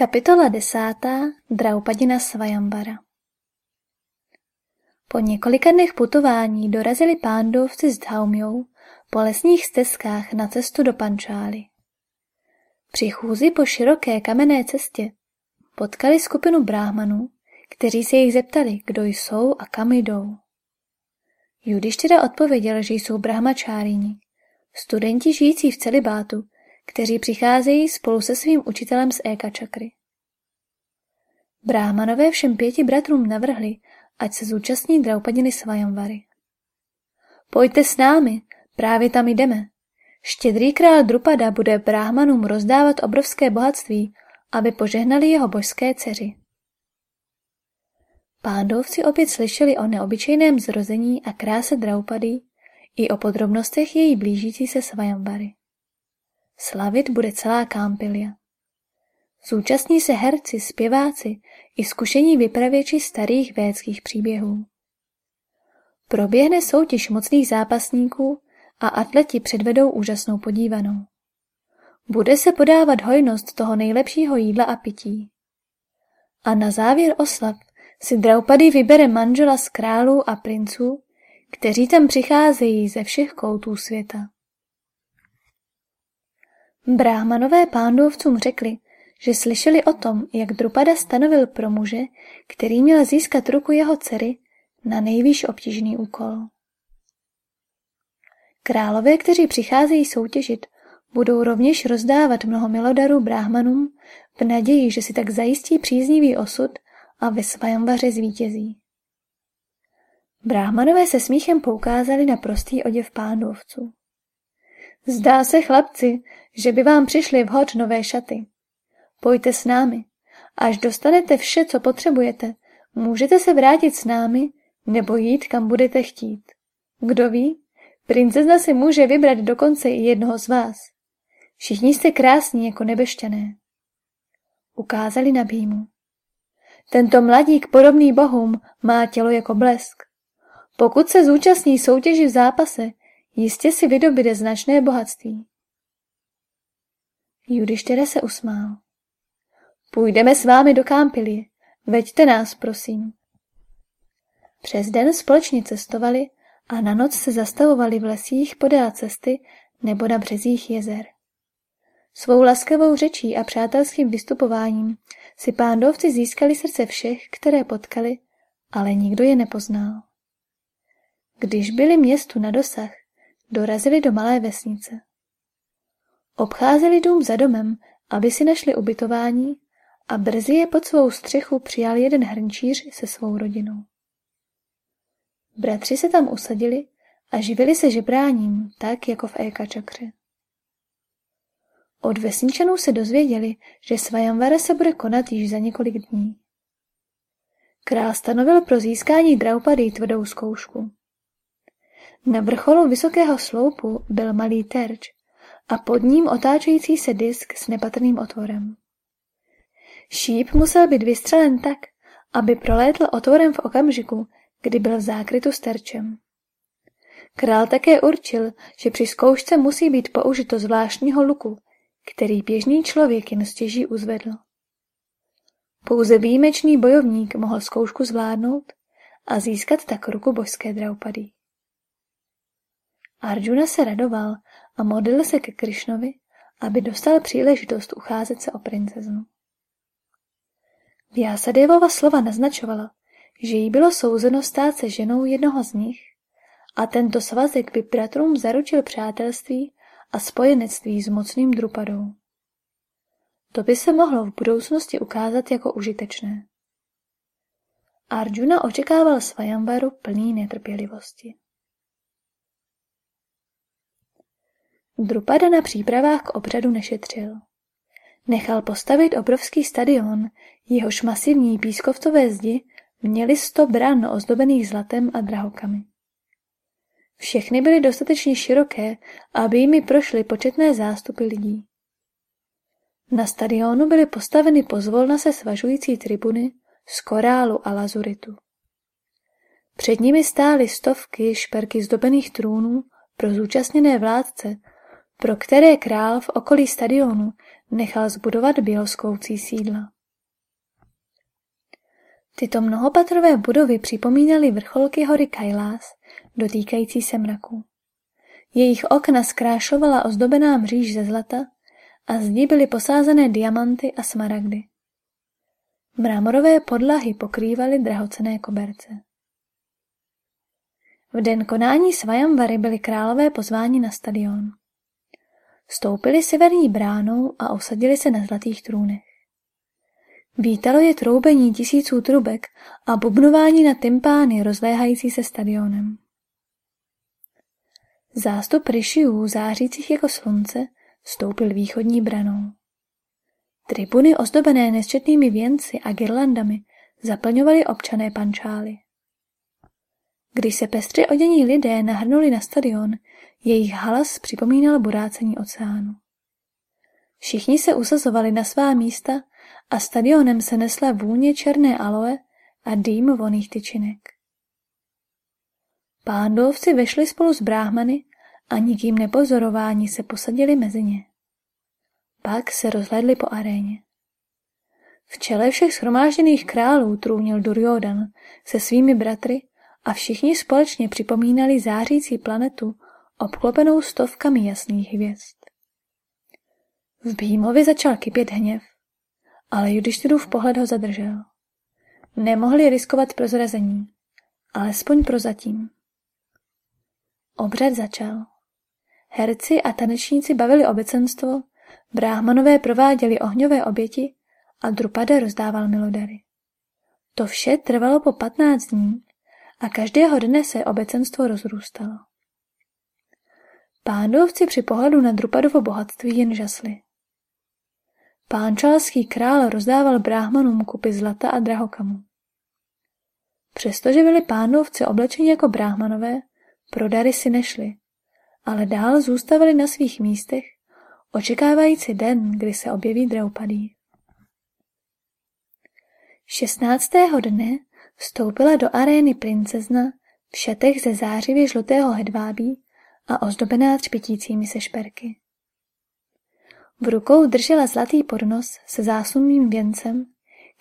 Kapitola desátá Draupadina Svajambara Po několika dnech putování dorazili pándovci s Dhaumjou po lesních stezkách na cestu do Pančály. Při chůzi po široké kamenné cestě potkali skupinu bráhmanů, kteří se jich zeptali, kdo jsou a kam jdou. Judištěra odpověděl, že jsou brahmačárini, studenti žijící v celibátu, kteří přicházejí spolu se svým učitelem z Eka Čakry. Bráhmanové všem pěti bratrům navrhli, ať se zúčastní Draupadiny Svajamvary. Pojďte s námi, právě tam jdeme. Štědrý král Drupada bude bráhmanům rozdávat obrovské bohatství, aby požehnali jeho božské dceři. Pándovci opět slyšeli o neobyčejném zrození a kráse Draupady i o podrobnostech její blížící se Svajamvary. Slavit bude celá Kámpilia. Zúčastní se herci, zpěváci i zkušení vypravěči starých védských příběhů. Proběhne soutěž mocných zápasníků a atleti předvedou úžasnou podívanou. Bude se podávat hojnost toho nejlepšího jídla a pití. A na závěr oslav si Draupady vybere manžela z králů a princů, kteří tam přicházejí ze všech koutů světa. Bráhmanové pándovcům řekli, že slyšeli o tom, jak Drupada stanovil pro muže, který měl získat ruku jeho dcery, na nejvýš obtížný úkol. Králové, kteří přicházejí soutěžit, budou rovněž rozdávat mnoho milodarů bráhmanům v naději, že si tak zajistí příznivý osud a ve svajamvaře zvítězí. Bráhmanové se smíchem poukázali na prostý oděv pánovců. Zdá se, chlapci, že by vám přišly vhod nové šaty. Pojďte s námi. Až dostanete vše, co potřebujete, můžete se vrátit s námi nebo jít, kam budete chtít. Kdo ví, princezna si může vybrat dokonce i jednoho z vás. Všichni jste krásní jako nebešťané. Ukázali na býmu. Tento mladík podobný bohům má tělo jako blesk. Pokud se zúčastní soutěži v zápase, jistě si vydobíde značné bohatství. Judištěre se usmál. Půjdeme s vámi do Kámpilie. Veďte nás, prosím. Přes den společně cestovali a na noc se zastavovali v lesích podél cesty nebo na březích jezer. Svou laskavou řečí a přátelským vystupováním si pándovci získali srdce všech, které potkali, ale nikdo je nepoznal. Když byli městu na dosah, dorazili do malé vesnice. Obcházeli dům za domem, aby si našli ubytování a brzy je pod svou střechu přijal jeden hrnčíř se svou rodinou. Bratři se tam usadili a živili se žebráním, tak jako v Eka Čakře. Od vesničanů se dozvěděli, že Svajamvara se bude konat již za několik dní. Král stanovil pro získání Draupady tvrdou zkoušku. Na vrcholu vysokého sloupu byl malý terč a pod ním otáčející se disk s nepatrným otvorem. Šíp musel být vystřelen tak, aby prolétl otvorem v okamžiku, kdy byl v zákrytu s terčem. Král také určil, že při zkoušce musí být použito zvláštního luku, který běžný člověk jen stěží uzvedl. Pouze výjimečný bojovník mohl zkoušku zvládnout a získat tak ruku božské Draupady. Arjuna se radoval a modlil se ke Krišnovi, aby dostal příležitost ucházet se o princeznu. Vyasadevova slova naznačovala, že jí bylo souzeno stát se ženou jednoho z nich a tento svazek by bratrům zaručil přátelství a spojenectví s mocným Drupadou. To by se mohlo v budoucnosti ukázat jako užitečné. Arjuna očekával Svajamvaru plný netrpělivosti. Drupada na přípravách k obřadu nešetřil. Nechal postavit obrovský stadion, jehož masivní pískovcové zdi měly sto bran ozdobených zlatem a drahokami. Všechny byly dostatečně široké, aby jimi prošly početné zástupy lidí. Na stadionu byly postaveny pozvolna se svažující tribuny z korálu a lazuritu. Před nimi stály stovky šperky zdobených trůnů pro zúčastněné vládce pro které král v okolí stadionu nechal zbudovat běloskoucí sídla. Tyto mnohopatrové budovy připomínaly vrcholky hory Kailas, dotýkající se mraku. Jejich okna zkrášlovala ozdobená mříž ze zlata a zdi byly posázené diamanty a smaragdy. Mramorové podlahy pokrývaly drahocené koberce. V den konání Svajamvary byli králové pozváni na stadion. Stoupili severní bránou a osadili se na zlatých trůnech. Vítalo je troubení tisíců trubek a bubnování na tympány rozléhající se stadionem. Zástup ryšiů, zářících jako slunce, stoupil východní branou. Tribuny ozdobené nesčetnými věnci a girlandami zaplňovaly občané pančály. Když se pestře odění lidé nahrnuli na stadion, jejich halas připomínal burácení oceánu. Všichni se usazovali na svá místa a stadionem se nesla vůně černé aloe a dým voných tyčinek. Pándovci vešli spolu s bráhmany a nikým nepozorováni se posadili mezi ně. Pak se rozhledli po aréně. V čele všech schromážděných králů trůnil Duryodan se svými bratry a všichni společně připomínali zářící planetu obklopenou stovkami jasných hvězd. V Bímovi začal kypět hněv, ale Judištyrův pohled ho zadržel. Nemohli riskovat prozrazení, alespoň prozatím. Obřad začal. Herci a tanečníci bavili obecenstvo, bráhmanové prováděli ohňové oběti a Drupada rozdával milodary. To vše trvalo po patnáct dní a každého dne se obecenstvo rozrůstalo. Pándovci při pohledu na Drupadovo bohatství jen žasli. Pánčalský král rozdával bráhmanům kupy zlata a drahokamů. Přestože byli pánovci oblečeni jako bráhmanové, pro dary si nešli, ale dál zůstavili na svých místech, očekávající den, kdy se objeví Draupadý. 16. dne vstoupila do arény princezna v šatech ze zářivě žlutého hedvábí a ozdobená třpitícími se šperky. V rukou držela zlatý podnos se záslunným věncem,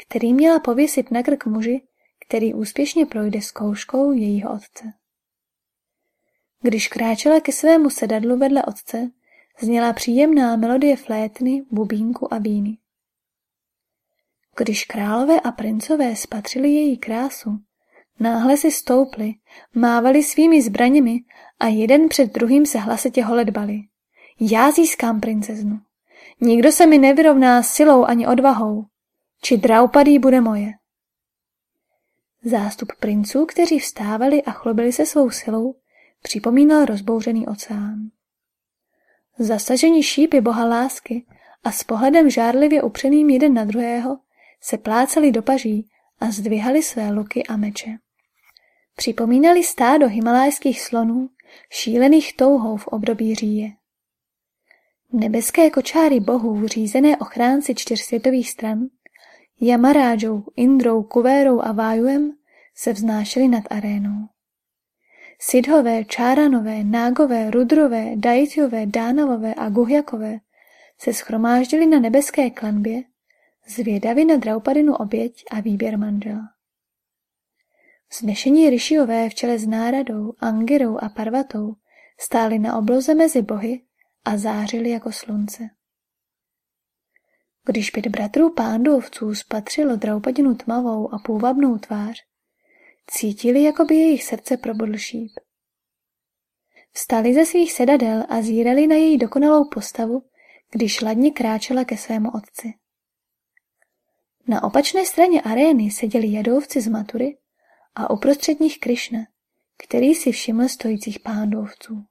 který měla pověsit na krk muži, který úspěšně projde zkouškou jejího otce. Když kráčela ke svému sedadlu vedle otce, zněla příjemná melodie flétny, bubínku a víny. Když králové a princové spatřili její krásu, náhle si stoupli, mávali svými zbraněmi a jeden před druhým se hlasitě holedbali. Já získám princeznu. Nikdo se mi nevyrovná silou ani odvahou. Či draupadý bude moje. Zástup princů, kteří vstávali a chlubili se svou silou, připomínal rozbouřený oceán. Zasažení šípy boha lásky a s pohledem žárlivě upřeným jeden na druhého se plácali do paží a zdvihali své luky a meče. Připomínali stádo himalajských slonů, šílených touhou v období říje. Nebeské kočáry bohů, řízené ochránci čtyř světových stran, Yamarádžou, Indrou, Kuvérou a Vájuem, se vznášely nad arénou. Sidhové, Čáranové, Nágové, Rudrové, Dajtjové, Dánavové a Guhjakové se schromáždili na nebeské klanbě, zvědavi na Draupadinu oběť a výběr manžela. Vznešení Rišiové v čele s Náradou, Angirou a Parvatou stáli na obloze mezi bohy a zářili jako slunce. Když pět bratrů pándovců spatřilo Draupadinu tmavou a půvabnou tvář, cítili, jako by jejich srdce probodl šíp. Vstali ze svých sedadel a zírali na její dokonalou postavu, když ladně kráčela ke svému otci. Na opačné straně arény seděli jadovci z Matury a uprostřed nich Krišna, který si všiml stojících pándovců.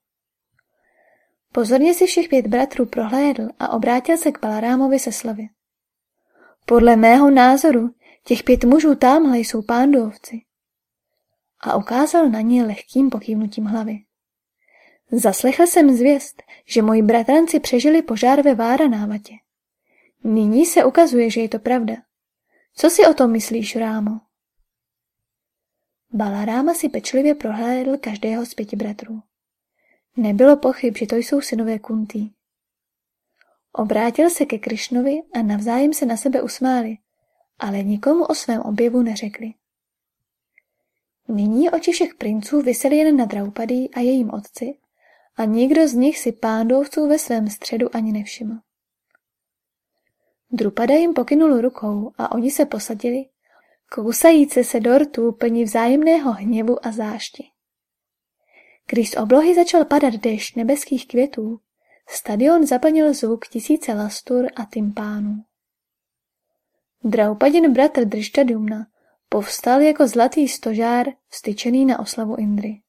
Pozorně si všech pět bratrů prohlédl a obrátil se k Balarámovi se slovy. Podle mého názoru těch pět mužů tamhle jsou pándovci. A ukázal na ně lehkým pokývnutím hlavy. Zaslechl jsem zvěst, že moji bratranci přežili požár ve Váranávatě. Nyní se ukazuje, že je to pravda. Co si o tom myslíš, Rámo? Balaráma si pečlivě prohlédl každého z pěti bratrů. Nebylo pochyb, že to jsou synové Kuntý. Obrátil se ke Krišnovi a navzájem se na sebe usmáli, ale nikomu o svém objevu neřekli. Nyní oči všech princů vysely jen na Draupadí a jejím otci a nikdo z nich si pándovců ve svém středu ani nevšiml. Drupada jim pokynul rukou a oni se posadili, kousajíce se do rtů plní vzájemného hněvu a zášti. Když z oblohy začal padat déšť nebeských květů, stadion zaplnil zvuk tisíce lastur a tympánů. Draupadin bratr Drištadumna povstal jako zlatý stožár vstyčený na oslavu Indry.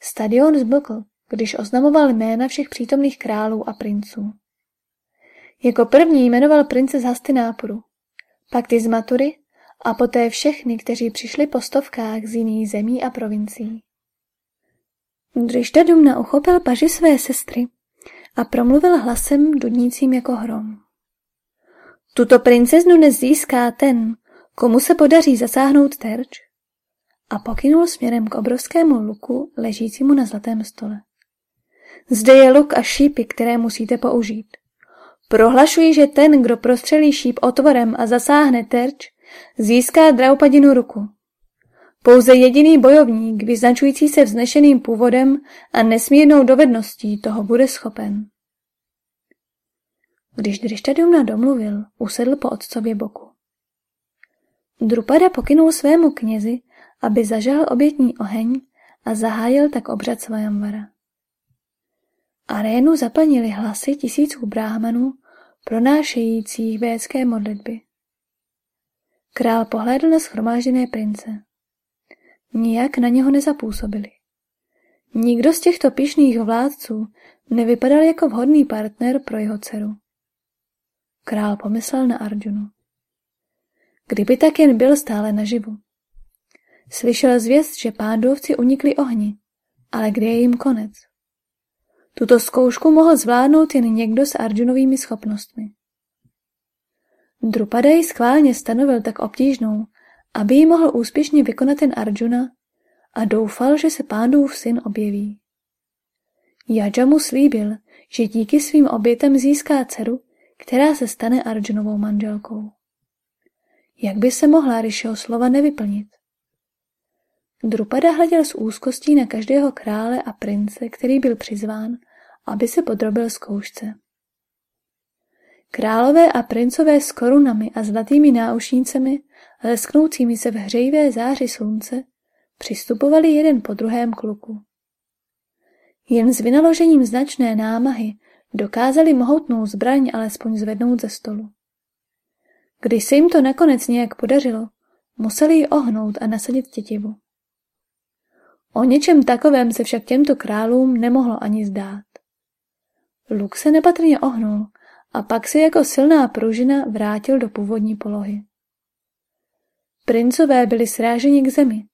Stadion zblkl, když oznamoval jména všech přítomných králů a princů. Jako první jmenoval prince z Hastináporu, pak ty z Matury a poté všechny, kteří přišli po stovkách z jiných zemí a provincií. Drištadumna uchopil paži své sestry a promluvil hlasem dudnícím jako hrom. Tuto princeznu dnes získá ten, komu se podaří zasáhnout terč a pokynul směrem k obrovskému luku ležícímu na zlatém stole. Zde je luk a šípy, které musíte použít. Prohlašuji, že ten, kdo prostřelí šíp otvorem a zasáhne terč, získá draupadinu ruku. Pouze jediný bojovník, vyznačující se vznešeným původem a nesmírnou dovedností, toho bude schopen. Když Drištadumna domluvil, usedl po otcově boku. Drupada pokynul svému knězi, aby zažal obětní oheň a zahájil tak obřad Svajamvara. Arénu zaplnili hlasy tisíců bráhmanů, pronášejících védské modlitby. Král pohlédl na schromážděné prince. Nijak na něho nezapůsobili. Nikdo z těchto pišných vládců nevypadal jako vhodný partner pro jeho dceru. Král pomyslel na Arjunu. Kdyby tak jen byl stále naživu. Slyšel zvěst, že pándovci unikli ohni, ale kde je jim konec? Tuto zkoušku mohl zvládnout jen někdo s Arjunovými schopnostmi. Drupadej schválně stanovil tak obtížnou, aby ji mohl úspěšně vykonat ten Arjuna a doufal, že se pándův syn objeví. Jaja mu slíbil, že díky svým obětem získá dceru, která se stane Arjunovou manželkou. Jak by se mohla Rishiho slova nevyplnit? Drupada hleděl s úzkostí na každého krále a prince, který byl přizván, aby se podrobil zkoušce. Králové a princové s korunami a zlatými náušnicemi, lesknoucími se v hřejivé záři slunce, přistupovali jeden po druhém kluku. Jen s vynaložením značné námahy dokázali mohutnou zbraň alespoň zvednout ze stolu. Když se jim to nakonec nějak podařilo, museli ji ohnout a nasadit tětivu. O něčem takovém se však těmto králům nemohlo ani zdát. Luk se nepatrně ohnul a pak se jako silná pružina vrátil do původní polohy. Princové byli sráženi k zemi,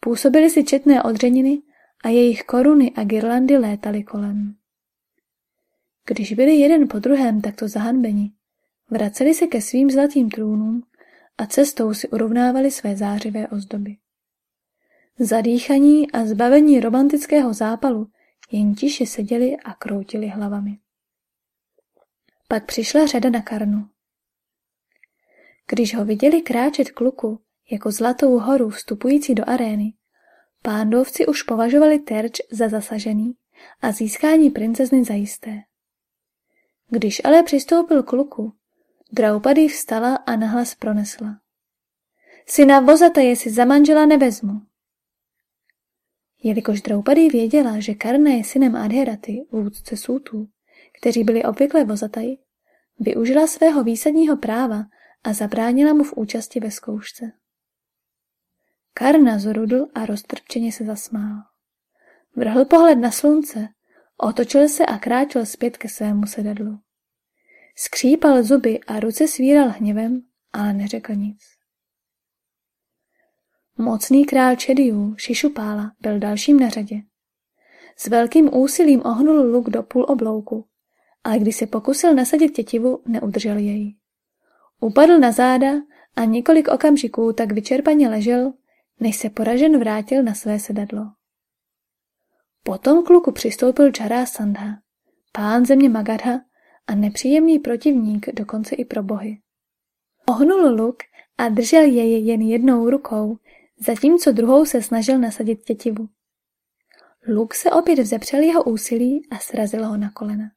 působili si četné odřeniny a jejich koruny a girlandy létaly kolem. Když byli jeden po druhém takto zahanbeni, vraceli se ke svým zlatým trůnům a cestou si urovnávali své zářivé ozdoby. Zadýchaní a zbavení romantického zápalu jen tiše seděli a kroutili hlavami. Pak přišla řada na Karnu. Když ho viděli kráčet k luku jako zlatou horu vstupující do arény, pándovci už považovali terč za zasažený a získání princezny zajisté. Když ale přistoupil k luku, Draupadi vstala a nahlas pronesla. Syna Vozataje si za manžela nevezmu. Jelikož Draupadi věděla, že Karna je synem Adheraty, vůdce Sútů, kteří byli obvykle vozataji, využila svého výsadního práva a zabránila mu v účasti ve zkoušce. Karna zorudl a roztrpčeně se zasmál. Vrhl pohled na slunce, otočil se a kráčel zpět ke svému sedadlu. Skřípal zuby a ruce svíral hněvem, ale neřekl nic. Mocný král Čediů, Šišupála, byl dalším na řadě. S velkým úsilím ohnul luk do půl oblouku, ale když se pokusil nasadit tětivu, neudržel jej. Upadl na záda a několik okamžiků tak vyčerpaně ležel, než se poražen vrátil na své sedadlo. Potom k luku přistoupil Čará Sandha, pán země Magadha a nepříjemný protivník dokonce i pro bohy. Ohnul luk a držel jej jen jednou rukou, zatímco druhou se snažil nasadit tětivu. Luk se opět vzepřel jeho úsilí a srazil ho na kolena.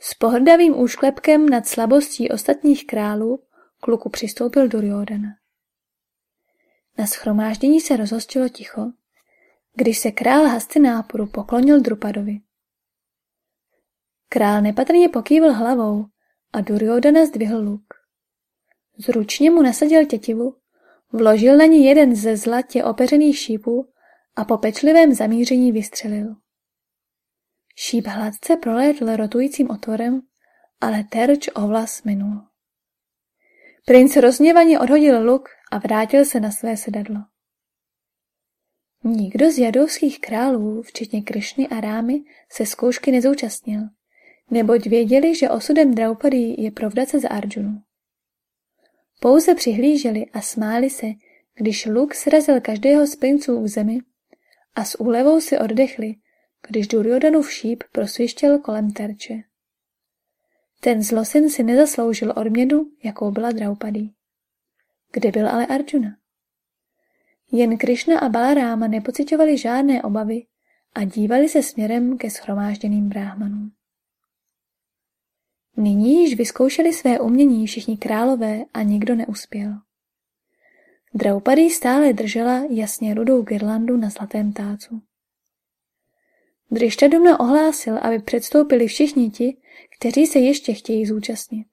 S pohrdavým úšklepkem nad slabostí ostatních králů k luku přistoupil Duryodhana. Na schromáždění se rozhostilo ticho, když se král Hastináporu poklonil Drupadovi. Král nepatrně pokývil hlavou a Duryodhana zdvihl luk. Zručně mu nasadil tětivu, vložil na ní jeden ze zlatě opeřených šípů a po pečlivém zamíření vystřelil. Šíp hladce prolétl rotujícím otvorem, ale terč ovlas minul. Princ rozněvaně odhodil luk a vrátil se na své sedadlo. Nikdo z jadovských králů, včetně Krišny a Rámy, se zkoušky nezúčastnil, neboť věděli, že osudem Draupadi je provdat se za Arjunu. Pouze přihlíželi a smáli se, když luk srazil každého z princů k zemi a s úlevou si oddechli, když Duryodanův šíp prosvištěl kolem terče. Ten zlosin si nezasloužil odměnu, jakou byla Draupadi. Kde byl ale Arjuna? Jen Krišna a Balaráma nepocitovali žádné obavy a dívali se směrem ke schromážděným bráhmanům. Nyní již vyzkoušeli své umění všichni králové a nikdo neuspěl. Draupadi stále držela jasně rudou girlandu na zlatém tácu. Drištadumna ohlásil, aby předstoupili všichni ti, kteří se ještě chtějí zúčastnit.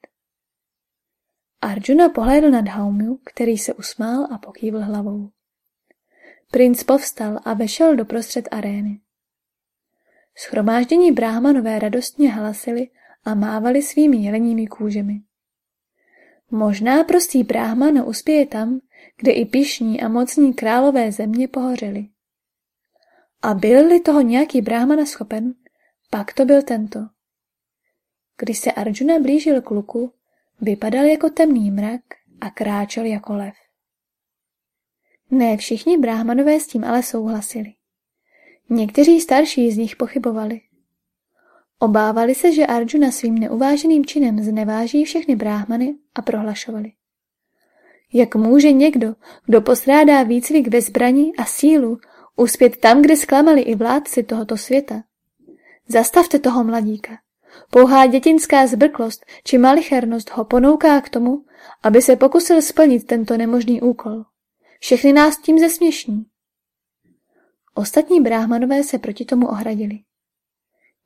Arjuna pohlédl na Dhaumu, který se usmál a pokývl hlavou. Princ povstal a vešel do prostřed arény. Schromáždění bráhmanové radostně hlasili a mávali svými jeleními kůžemi. Možná prostý bráhman uspěje tam, kde i pišní a mocní králové země pohořeli. A byl-li toho nějaký bráhmana schopen, pak to byl tento. Když se Arjuna blížil k luku, vypadal jako temný mrak a kráčel jako lev. Ne všichni bráhmanové s tím ale souhlasili. Někteří starší z nich pochybovali. Obávali se, že Arjuna svým neuváženým činem zneváží všechny bráhmany a prohlašovali. Jak může někdo, kdo postrádá výcvik ve zbrani a sílu, uspět tam, kde zklamali i vládci tohoto světa? Zastavte toho mladíka. Pouhá dětinská zbrklost či malichernost ho ponouká k tomu, aby se pokusil splnit tento nemožný úkol. Všechny nás tím zesměšní. Ostatní bráhmanové se proti tomu ohradili.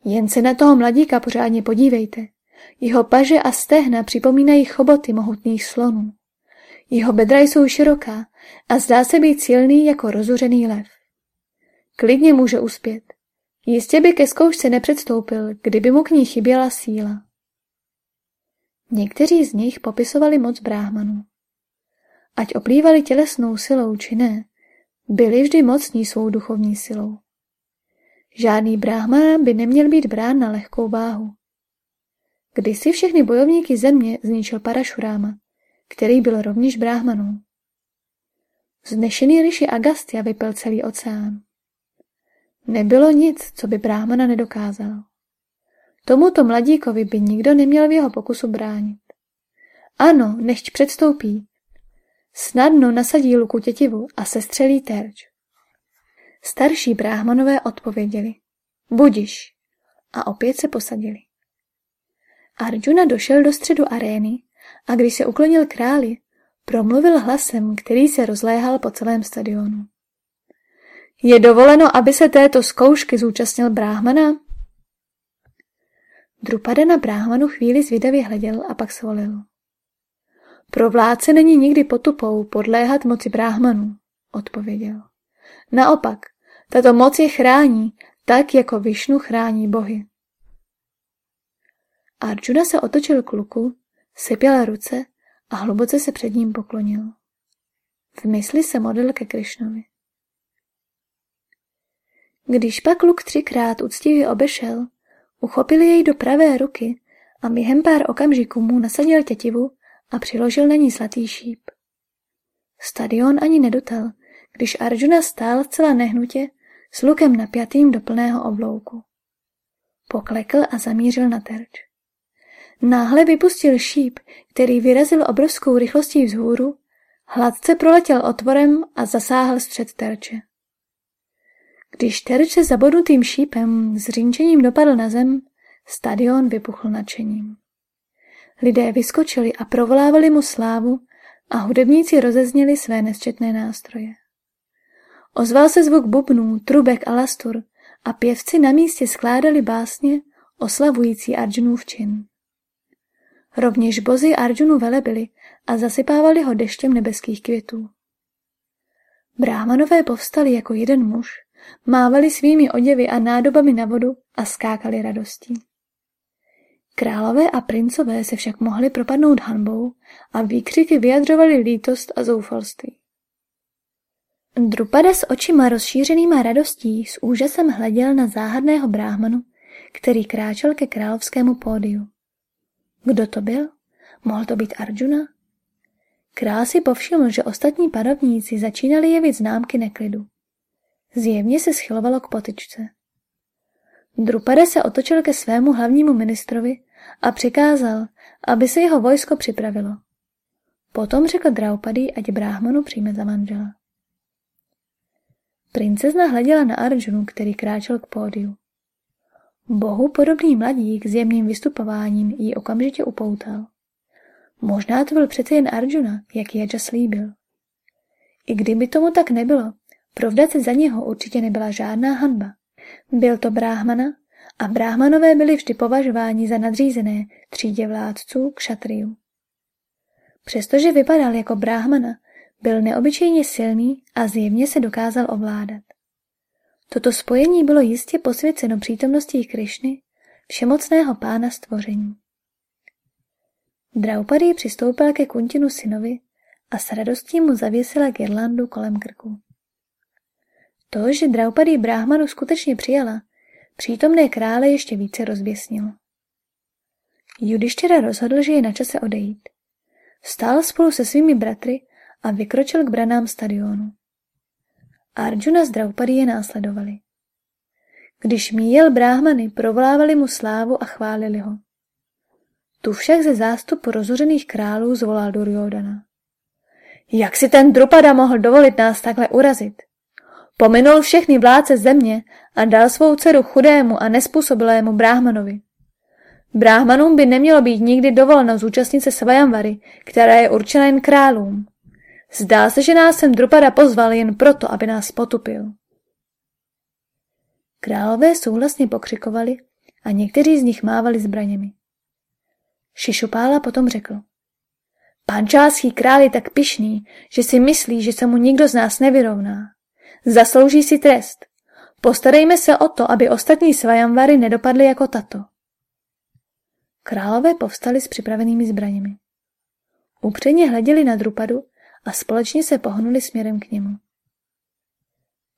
Jen se na toho mladíka pořádně podívejte. Jeho paže a stehna připomínají choboty mohutných slonů. Jeho bedra jsou široká a zdá se být silný jako rozuřený lev. Klidně může uspět. Jistě by ke zkoušce nepředstoupil, kdyby mu k ní chyběla síla. Někteří z nich popisovali moc bráhmanů. Ať oplývali tělesnou silou či ne, byli vždy mocní svou duchovní silou. Žádný bráhmana by neměl být brán na lehkou váhu. Kdysi všechny bojovníky země zničil Parašuráma, který byl rovněž bráhmanou. Znešený Rishi Agastya vypil celý oceán. Nebylo nic, co by bráhmana nedokázal. Tomuto mladíkovi by nikdo neměl v jeho pokusu bránit. Ano, nechť předstoupí. Snadno nasadí luku tětivu a sestřelí terč. Starší bráhmanové odpověděli. Budiš. A opět se posadili. Arjuna došel do středu arény a když se uklonil králi, promluvil hlasem, který se rozléhal po celém stadionu. Je dovoleno, aby se této zkoušky zúčastnil bráhmana? Drupada na bráhmanu chvíli zvědavě hleděl a pak svolil. Pro vládce není nikdy potupou podléhat moci bráhmanů, odpověděl. Naopak, tato moc je chrání, tak jako Višnu chrání bohy. Arjuna se otočil k luku, sypěl ruce a hluboce se před ním poklonil. V mysli se modlil ke Krišnovi. Když pak luk třikrát úctivě obešel, uchopil jej do pravé ruky a během pár okamžiků mu nasadil tětivu a přiložil na ní zlatý šíp. Stadion ani nedotel, když Arjuna stál zcela nehnutě s lukem napjatým do plného oblouku. Poklekl a zamířil na terč. náhle vypustil šíp, který vyrazil obrovskou rychlostí vzhůru, hladce proletěl otvorem a zasáhl střed terče. Když terč se zabodnutým šípem s řinčením dopadl na zem, stadion vypuchl nadšením. Lidé vyskočili a provolávali mu slávu a hudebníci rozezněli své nesčetné nástroje. Ozval se zvuk bubnů, trubek a lastur a pěvci na místě skládali básně oslavující Arjunův čin. Rovněž bozy Arjunu velebili a zasypávali ho deštěm nebeských květů. Brámanové povstali jako jeden muž, mávali svými oděvy a nádobami na vodu a skákali radostí. Králové a princové se však mohli propadnout hanbou a výkřiky vyjadřovali lítost a zoufalství. Drupada s očima rozšířenýma radostí s úžasem hleděl na záhadného bráhmanu, který kráčel ke královskému pódiu. Kdo to byl? Mohl to být Arjuna? Král si povšiml, že ostatní panovníci začínali jevit známky neklidu. Zjevně se schylovalo k potyčce. Drupada se otočil ke svému hlavnímu ministrovi a přikázal, aby se jeho vojsko připravilo. Potom řekl Draupadi, ať bráhmanu přijme za manžela. Princezna hleděla na Arjunu, který kráčel k pódiu. Bohu podobný mladík s jemným vystupováním ji okamžitě upoutal. Možná to byl přece jen Arjuna, jak Jaja slíbil. I kdyby tomu tak nebylo, provdat se za něho určitě nebyla žádná hanba. Byl to bráhmana a bráhmanové byli vždy považováni za nadřízené třídě vládců k šatriu. Přestože vypadal jako bráhmana, byl neobyčejně silný a zjevně se dokázal ovládat. Toto spojení bylo jistě posvěceno přítomností Krišny, všemocného pána stvoření. Draupadi přistoupil ke Kuntinu synovi a s radostí mu zavěsila girlandu kolem krku. To, že Draupadi Brahmanu skutečně přijala, přítomné krále ještě více rozběsnilo. Judištěra rozhodl, že je na čase odejít. Stál spolu se svými bratry a vykročil k branám stadionu. Arjuna s Draupadi je následovali. Když míjel bráhmany, provolávali mu slávu a chválili ho. Tu však ze zástupu rozořených králů zvolal Duryodana. Jak si ten Drupada mohl dovolit nás takhle urazit? Pominul všechny vládce země a dal svou dceru chudému a nespůsobilému bráhmanovi. Bráhmanům by nemělo být nikdy dovoleno zúčastnit se Svajamvary, která je určena jen králům. Zdá se, že nás sem Drupada pozval jen proto, aby nás potupil. Králové souhlasně pokřikovali a někteří z nich mávali zbraněmi. Šišupála potom řekl. Pančáský král je tak pišný, že si myslí, že se mu nikdo z nás nevyrovná. Zaslouží si trest. Postarejme se o to, aby ostatní svajamvary nedopadly jako tato. Králové povstali s připravenými zbraněmi. Upředně hleděli na Drupadu a společně se pohnuli směrem k němu.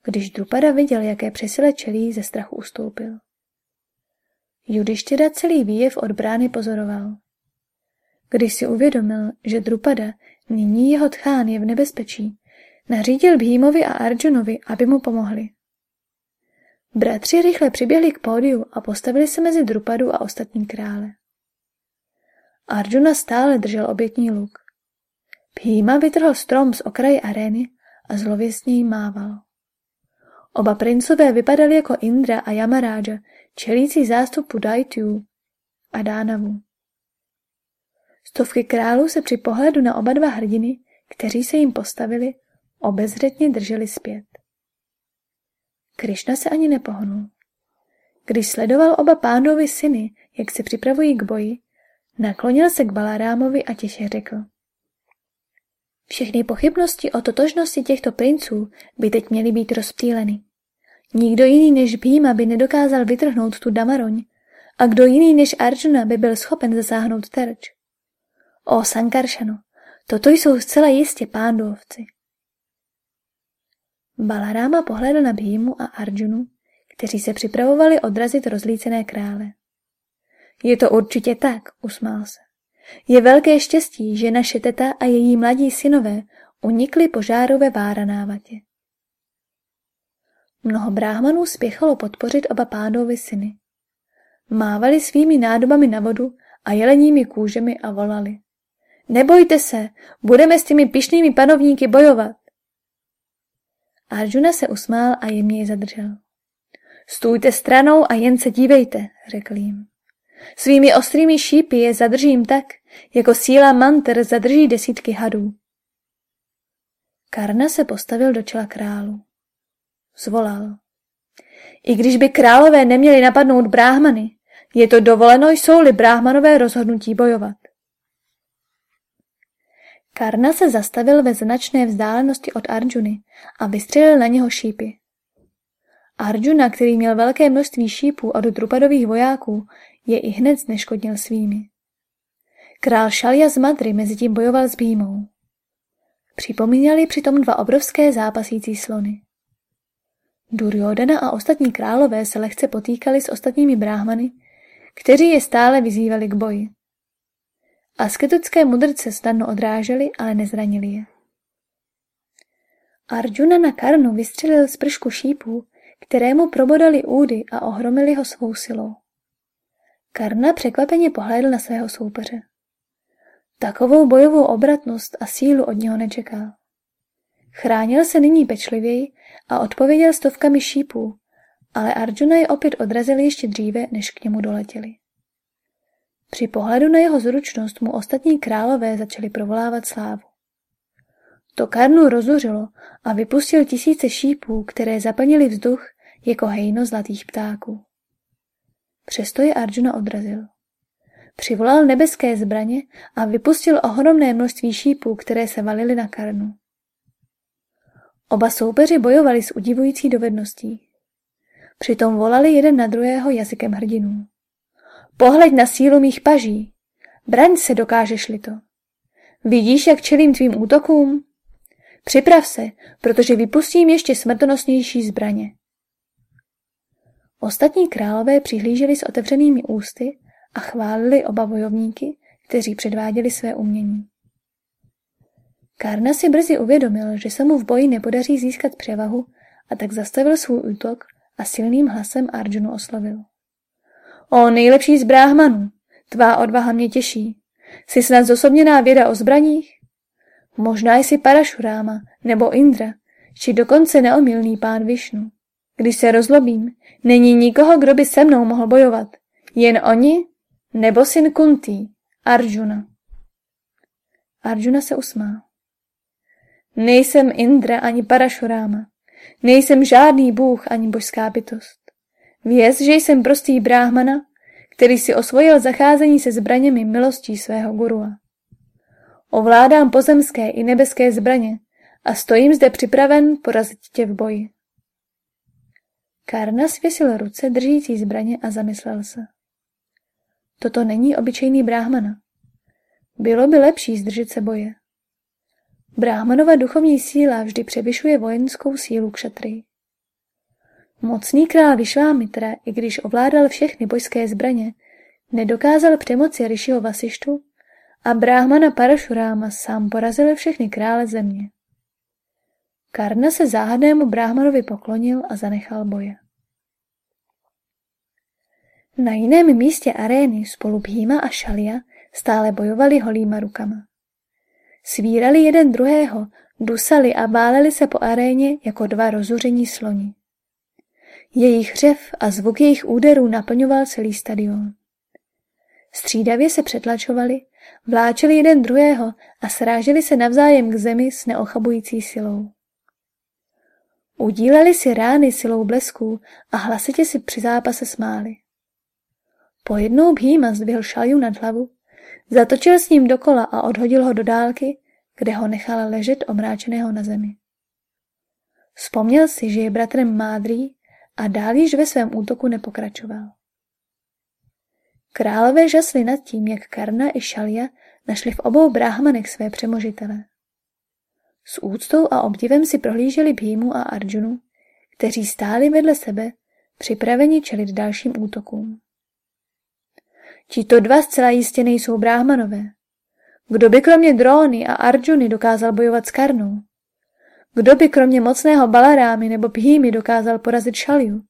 Když Drupada viděl, jaké přesile čelí, ze strachu ustoupil. Judištěda celý výjev od brány pozoroval. Když si uvědomil, že Drupada, nyní jeho tchán, je v nebezpečí, nařídil Bhímovi a Arjunovi, aby mu pomohli. Bratři rychle přiběhli k pódiu a postavili se mezi Drupadu a ostatní krále. Arjuna stále držel obětní luk. Bhíma vytrhl strom z okraje arény a zlověstně jí mával. Oba princové vypadali jako Indra a Yamaraja, čelící zástupu Daityů a Dánavu. Stovky králů se při pohledu na oba dva hrdiny, kteří se jim postavili, obezřetně drželi zpět. Krišna se ani nepohnul. Když sledoval oba pánovi syny, jak se připravují k boji, naklonil se k Balarámovi a tiše řekl. Všechny pochybnosti o totožnosti těchto princů by teď měly být rozptýleny. Nikdo jiný než Bhima by nedokázal vytrhnout tu damaroň a kdo jiný než Arjuna by byl schopen zasáhnout terč. O Sankaršano, toto jsou zcela jistě pándovci. Balaráma pohledl na Bhímu a Arjunu, kteří se připravovali odrazit rozlícené krále. Je to určitě tak, usmál se. Je velké štěstí, že naše teta a její mladí synové unikli požáru ve Váranávatě. Mnoho bráhmanů spěchalo podpořit oba pánovi syny. Mávali svými nádobami na vodu a jeleními kůžemi a volali. Nebojte se, budeme s těmi pišnými panovníky bojovat. Arjuna se usmál a jemně je zadržel. Stůjte stranou a jen se dívejte, řekl jim. Svými ostrými šípy je zadržím tak, jako síla manter zadrží desítky hadů. Karna se postavil do čela králu. Zvolal. I když by králové neměli napadnout bráhmany, je to dovoleno, jsou-li bráhmanové rozhodnutí bojovat. Karna se zastavil ve značné vzdálenosti od Arjuny a vystřelil na něho šípy. Arjuna, který měl velké množství šípů od drupadových vojáků, je i hned zneškodnil svými. Král Šalja z Madry mezi tím bojoval s Bímou. Připomínali přitom dva obrovské zápasící slony. Duryodhana a ostatní králové se lehce potýkali s ostatními bráhmany, kteří je stále vyzývali k boji. Asketické mudrce snadno odráželi, ale nezranili je. Arjuna na Karnu vystřelil z pršku šípů, kterému probodali údy a ohromili ho svou silou. Karna překvapeně pohlédl na svého soupeře. Takovou bojovou obratnost a sílu od něho nečekal. Chránil se nyní pečlivěji a odpověděl stovkami šípů, ale Arjuna je opět odrazil ještě dříve, než k němu doletěli. Při pohledu na jeho zručnost mu ostatní králové začali provolávat slávu. To Karnu rozuřilo a vypustil tisíce šípů, které zaplnili vzduch jako hejno zlatých ptáků. Přesto je Arjuna odrazil. Přivolal nebeské zbraně a vypustil ohromné množství šípů, které se valily na Karnu. Oba soupeři bojovali s udivující dovedností. Přitom volali jeden na druhého jazykem hrdinů. Pohleď na sílu mých paží. Braň se, dokážeš-li to. Vidíš, jak čelím tvým útokům? Připrav se, protože vypustím ještě smrtonosnější zbraně. Ostatní králové přihlíželi s otevřenými ústy a chválili oba bojovníky, kteří předváděli své umění. Karna si brzy uvědomil, že se mu v boji nepodaří získat převahu a tak zastavil svůj útok a silným hlasem Arjunu oslovil. O nejlepší z bráhmanů, tvá odvaha mě těší. Jsi snad zosobněná věda o zbraních? Možná jsi Parašuráma nebo Indra, či dokonce neomilný pán Višnu. Když se rozlobím, není nikoho, kdo by se mnou mohl bojovat. Jen oni nebo syn Kuntý, Arjuna. Arjuna se usmál. Nejsem Indra ani Parašuráma. Nejsem žádný bůh ani božská bytost. Věz, že jsem prostý bráhmana, který si osvojil zacházení se zbraněmi milostí svého gurua. Ovládám pozemské i nebeské zbraně a stojím zde připraven porazit tě v boji. Karna svěsil ruce držící zbraně a zamyslel se. Toto není obyčejný bráhmana. Bylo by lepší zdržet se boje. Bráhmanova duchovní síla vždy převyšuje vojenskou sílu kšatry. Mocný král Vyšvámitra, i když ovládal všechny bojské zbraně, nedokázal přemoci Rishiho Vasištu a Bráhmana Parašuráma sám porazil všechny krále země. Karna se záhadnému Bráhmanovi poklonil a zanechal boje. Na jiném místě arény spolu Bhima a Šalia stále bojovali holýma rukama. Svírali jeden druhého, dusali a váleli se po aréně jako dva rozuření sloni. Jejich hřev a zvuk jejich úderů naplňoval celý stadion. Střídavě se přetlačovali, vláčeli jeden druhého a sráželi se navzájem k zemi s neochabující silou. Udíleli si rány silou blesků a hlasitě si při zápase smáli. Pojednou Bhýma zdvihl šalju nad hlavu, zatočil s ním dokola a odhodil ho do dálky, kde ho nechal ležet omráčeného na zemi. Vzpomněl si, že je bratrem Mádrý a dál již ve svém útoku nepokračoval. Králové žasli nad tím, jak Karna i Šalja našli v obou bráhmanech své přemožitele. S úctou a obdivem si prohlíželi Bhímu a Arjunu, kteří stáli vedle sebe, připraveni čelit dalším útokům. Tito dva zcela jistě nejsou bráhmanové. Kdo by kromě Dróny a Arjuny dokázal bojovat s Karnou? Kdo by kromě mocného Balarámy nebo Phými dokázal porazit Šalju?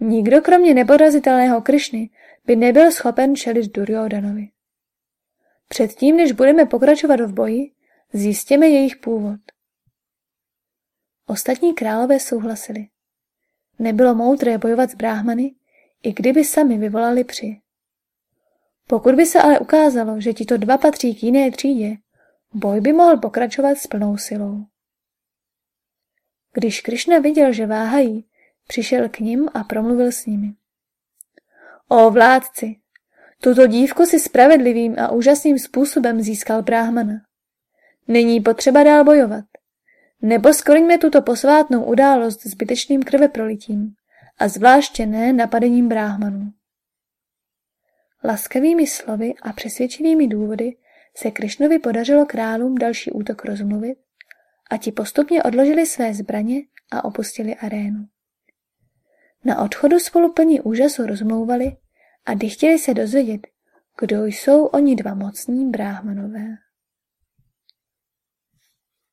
Nikdo kromě neporazitelného Krišny by nebyl schopen čelit Duryodanovi. Předtím, než budeme pokračovat v boji, zjistěme jejich původ. Ostatní králové souhlasili. Nebylo moudré bojovat s bráhmany, i kdyby sami vyvolali při. Pokud by se ale ukázalo, že tito dva patří k jiné třídě, boj by mohl pokračovat s plnou silou. Když Krišna viděl, že váhají, přišel k ním a promluvil s nimi. O vládci, tuto dívku si spravedlivým a úžasným způsobem získal bráhmana. Není potřeba dál bojovat. Neposkvrňme tuto posvátnou událost zbytečným krveprolitím a zvláště ne napadením bráhmanů. Laskavými slovy a přesvědčivými důvody se Krišnovi podařilo králům další útok rozmluvit a ti postupně odložili své zbraně a opustili arénu. Na odchodu spolu plní úžasu rozmlouvali a chtěli se dozvědět, kdo jsou oni dva mocní bráhmanové.